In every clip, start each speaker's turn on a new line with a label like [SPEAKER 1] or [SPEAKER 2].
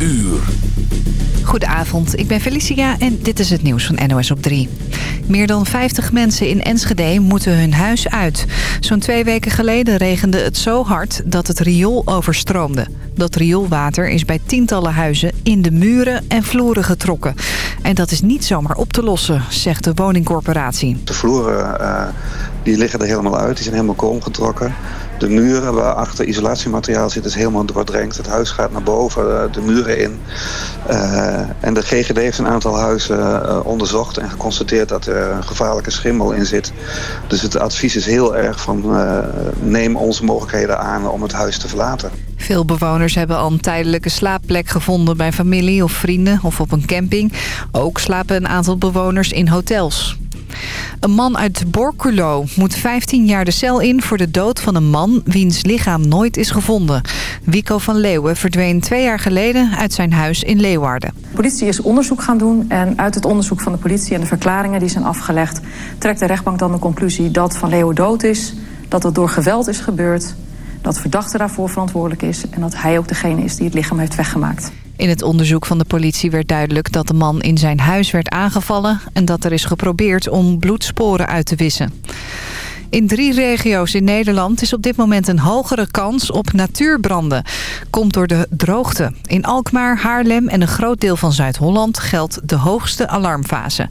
[SPEAKER 1] uur.
[SPEAKER 2] Goedenavond, ik ben Felicia en dit is het nieuws van NOS op 3. Meer dan 50 mensen in Enschede moeten hun huis uit. Zo'n twee weken geleden regende het zo hard dat het riool overstroomde. Dat rioolwater is bij tientallen huizen in de muren en vloeren getrokken. En dat is niet zomaar op te lossen, zegt de woningcorporatie.
[SPEAKER 3] De vloeren uh, die liggen er helemaal uit, die zijn helemaal kroongetrokken. De muren waar achter isolatiemateriaal zit is helemaal doordrenkt. Het huis gaat naar boven, de muren in. Uh, en de GGD heeft een aantal huizen uh, onderzocht en geconstateerd dat er een gevaarlijke schimmel in zit. Dus het advies is heel erg van neem onze mogelijkheden aan om het huis te verlaten.
[SPEAKER 2] Veel bewoners hebben al een tijdelijke slaapplek gevonden bij familie of vrienden of op een camping. Ook slapen een aantal bewoners in hotels. Een man uit Borculo moet 15 jaar de cel in voor de dood van een man wiens lichaam nooit is gevonden. Wico van Leeuwen verdween twee jaar geleden uit zijn huis in Leeuwarden.
[SPEAKER 4] De politie is onderzoek gaan doen en uit het onderzoek van de politie en de verklaringen die zijn afgelegd... trekt de rechtbank dan de conclusie dat Van Leeuwen dood is, dat het door geweld is gebeurd... dat verdachte daarvoor verantwoordelijk is en dat hij ook degene is die het lichaam heeft weggemaakt.
[SPEAKER 2] In het onderzoek van de politie werd duidelijk dat de man in zijn huis werd aangevallen... en dat er is geprobeerd om bloedsporen uit te wissen. In drie regio's in Nederland is op dit moment een hogere kans op natuurbranden. Komt door de droogte. In Alkmaar, Haarlem en een groot deel van Zuid-Holland geldt de hoogste alarmfase.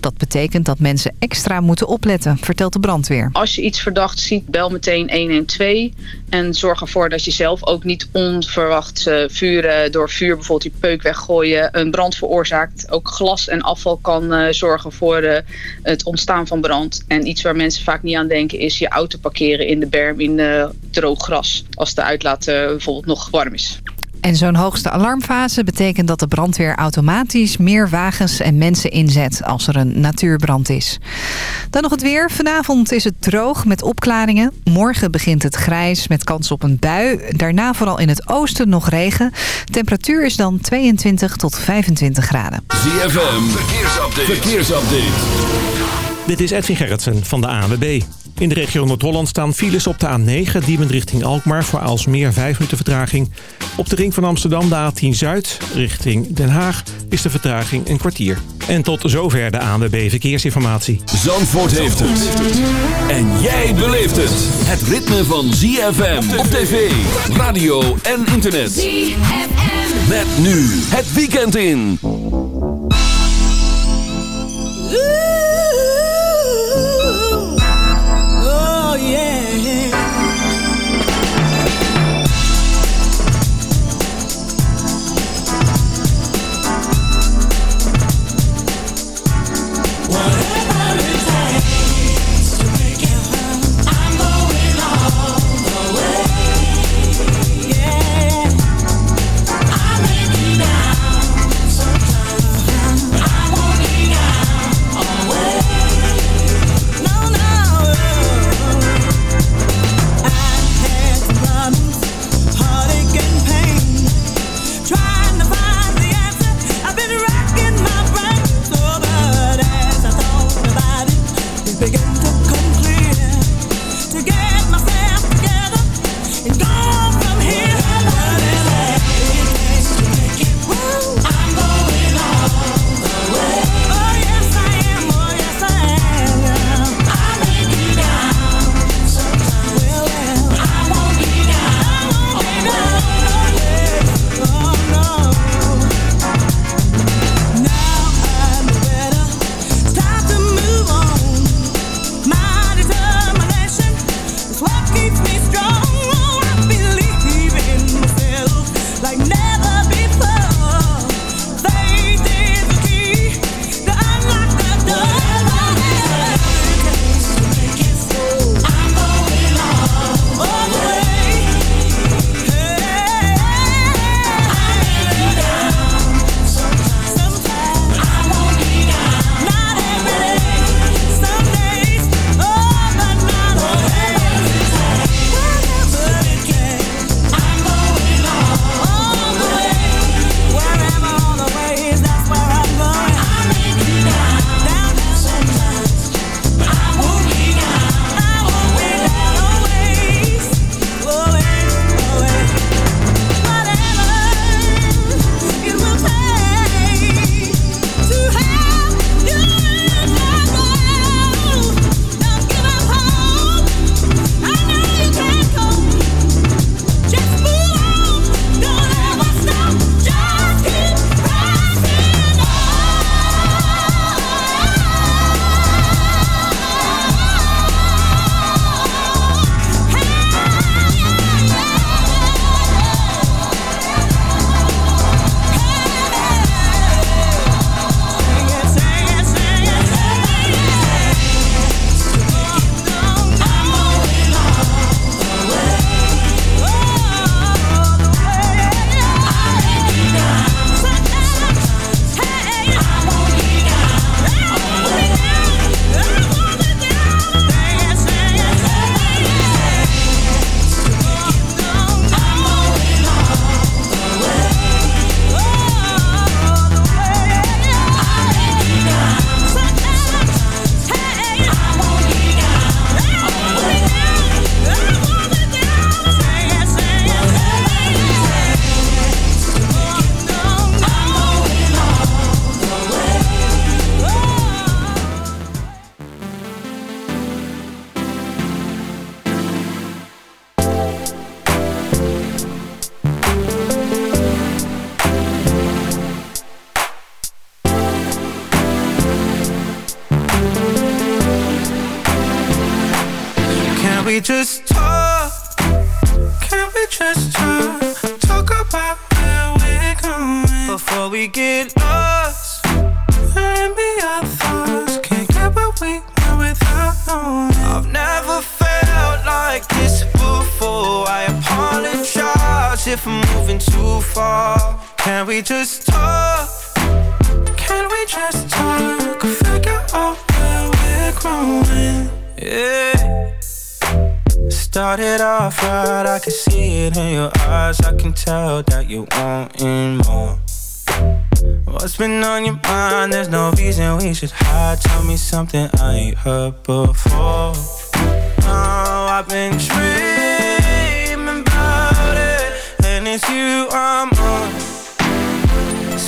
[SPEAKER 2] Dat betekent dat mensen extra moeten opletten, vertelt de brandweer.
[SPEAKER 5] Als je iets verdacht ziet, bel meteen 112 en zorg ervoor dat je zelf ook niet onverwacht vuren door vuur bijvoorbeeld die peuk weggooien, een brand veroorzaakt. Ook glas en afval kan uh, zorgen voor uh, het ontstaan van brand. En iets waar mensen vaak niet aan denken is je auto parkeren in de berm in uh, droog gras. Als de uitlaat uh, bijvoorbeeld nog warm is.
[SPEAKER 2] En zo'n hoogste alarmfase betekent dat de brandweer automatisch meer wagens en mensen inzet als er een natuurbrand is. Dan nog het weer. Vanavond is het droog met opklaringen. Morgen begint het grijs met kans op een bui. Daarna vooral in het oosten nog regen. Temperatuur is dan 22 tot 25 graden.
[SPEAKER 1] ZFM, verkeersupdate. verkeersupdate.
[SPEAKER 6] Dit is Edwin Gerritsen van de ANWB. In de regio Noord-Holland staan files op de A9, Diemen richting Alkmaar... voor Alsmeer 5 minuten vertraging. Op de ring van Amsterdam, de A10 Zuid, richting Den Haag... is de vertraging een kwartier. En tot zover de ANWB Verkeersinformatie.
[SPEAKER 1] Zandvoort heeft het. En jij beleeft het. Het ritme van ZFM op tv, radio en internet. ZFM. Met nu het weekend in.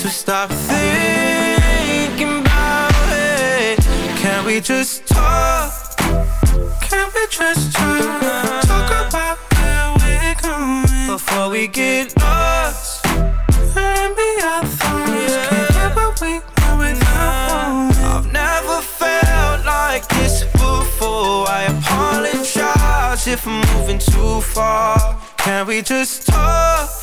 [SPEAKER 7] So stop thinking about it. Can we just talk? Can we just talk? Talk about where we're going before we get lost and be our thoughts. Can't get what we want without I've never felt like this before. I apologize if I'm moving too far. Can we just talk?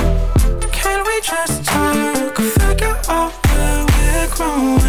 [SPEAKER 8] phone.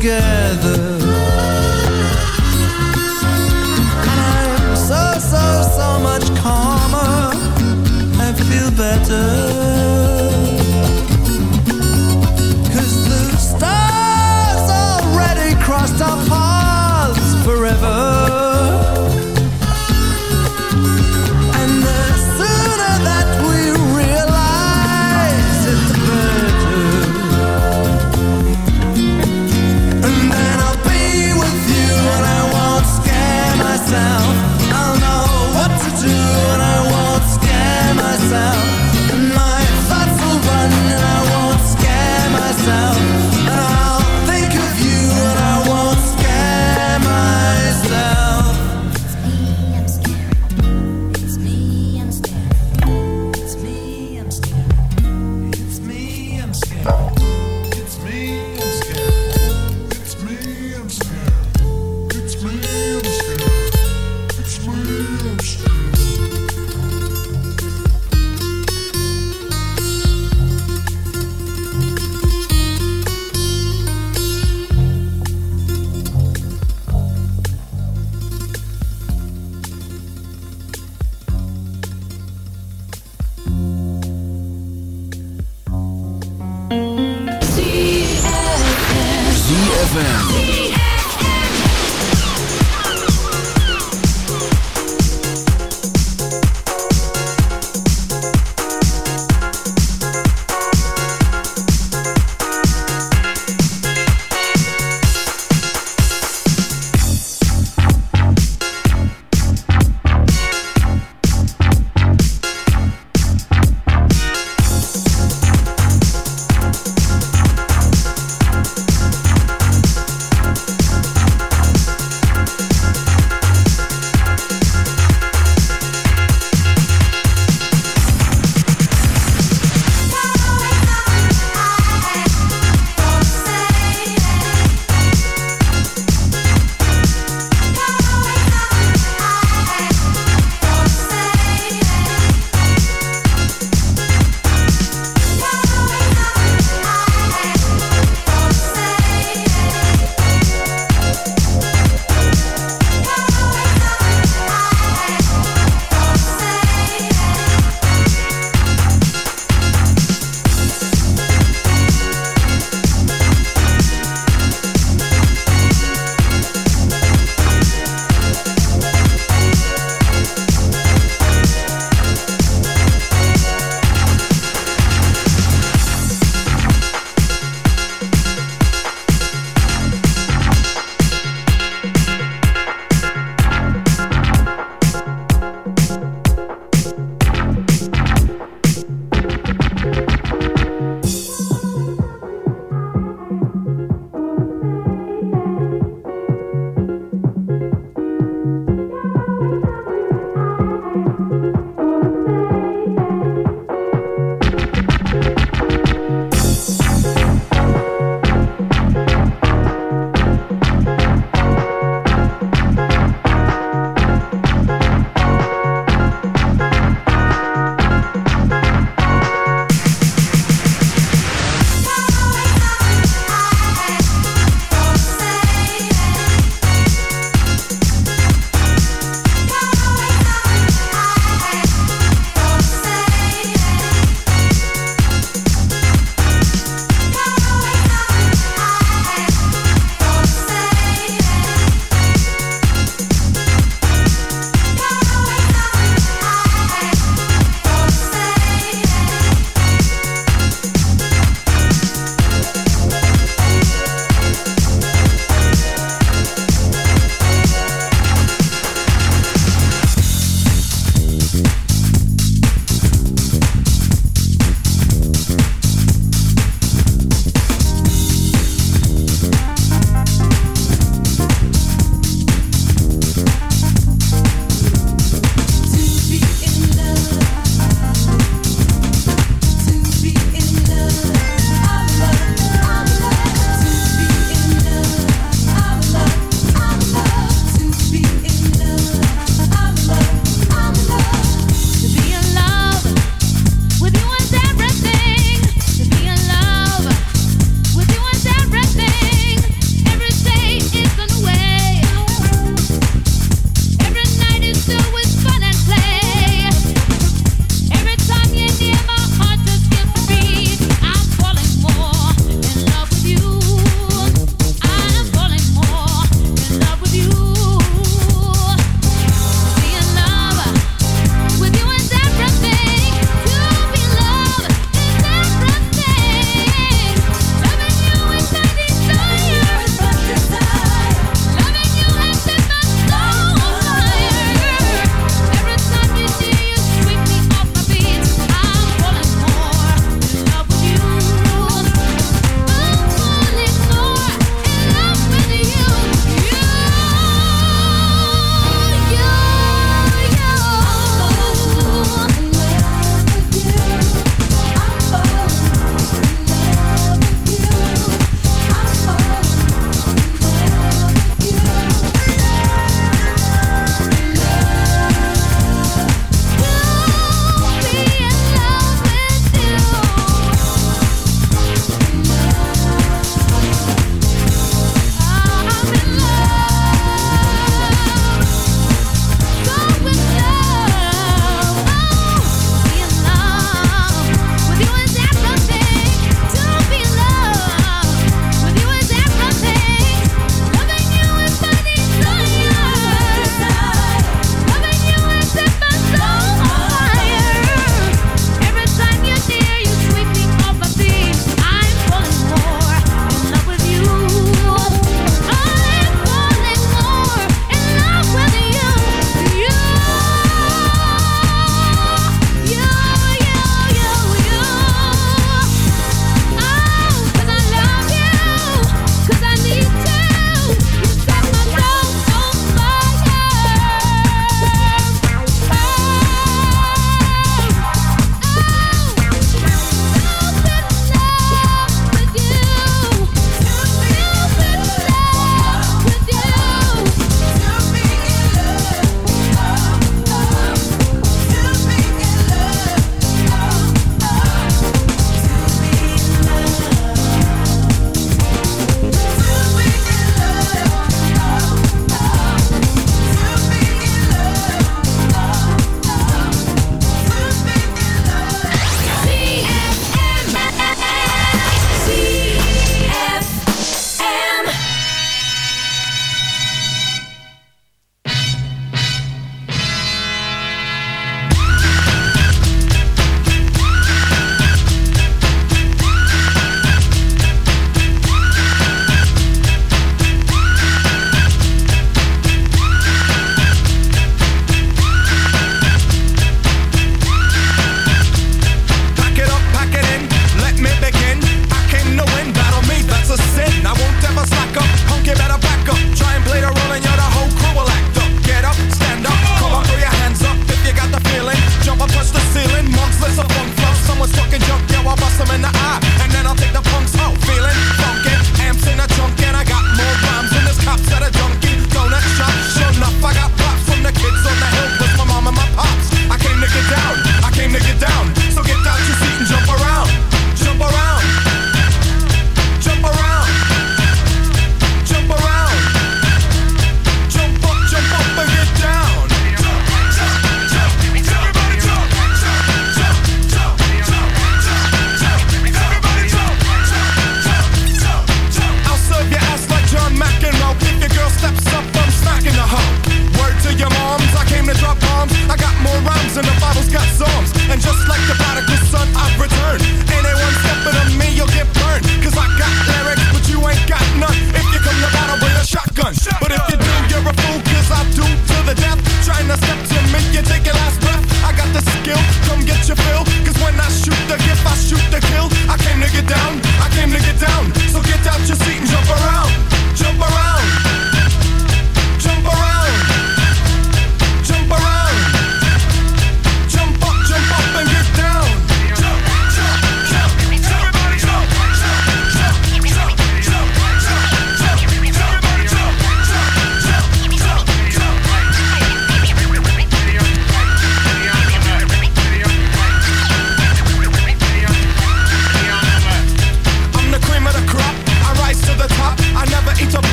[SPEAKER 8] together.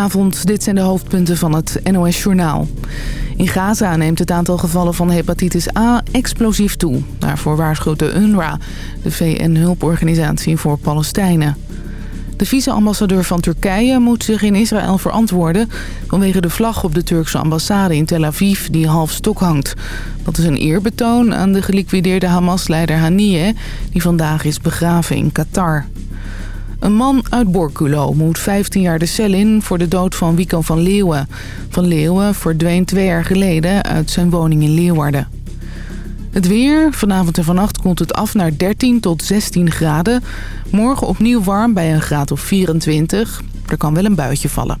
[SPEAKER 9] Goedenavond, dit zijn de hoofdpunten van het NOS-journaal. In Gaza neemt het aantal gevallen van hepatitis A explosief toe. Daarvoor waarschuwt de UNRWA, de VN-hulporganisatie voor Palestijnen. De vice-ambassadeur van Turkije moet zich in Israël verantwoorden... vanwege de vlag op de Turkse ambassade in Tel Aviv die half stok hangt. Dat is een eerbetoon aan de geliquideerde Hamas-leider Haniyeh... die vandaag is begraven in Qatar. Een man uit Borculo moet 15 jaar de cel in voor de dood van Wico van Leeuwen. Van Leeuwen verdween twee jaar geleden uit zijn woning in Leeuwarden. Het weer. Vanavond en vannacht komt het af naar 13 tot 16 graden. Morgen opnieuw warm bij een graad of 24. Er kan wel een buitje vallen.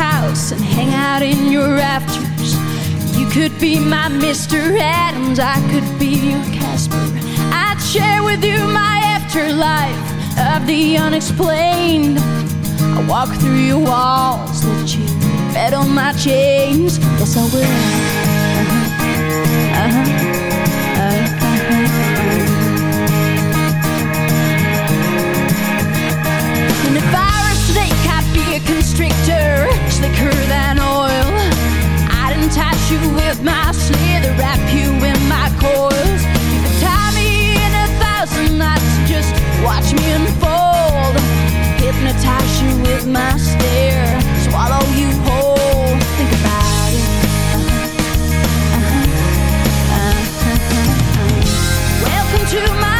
[SPEAKER 10] House and hang out in your rafters. You could be my Mr. Adams, I could be your Casper. I'd share with you my afterlife of the unexplained. I walk through your walls, let you bet on my chains. Yes, I will. Uh-huh. Uh-huh. Uh-huh. And if I were a snake, I'd be a constrictor, slicker than oil. I didn't touch you with my slither, wrap you in my coils. You could tie me in a thousand knots, just watch me unfold. Hypnotize you with my stare, swallow you whole. Think about it.
[SPEAKER 11] Uh
[SPEAKER 12] -huh. Uh -huh. Uh
[SPEAKER 1] -huh. Welcome to my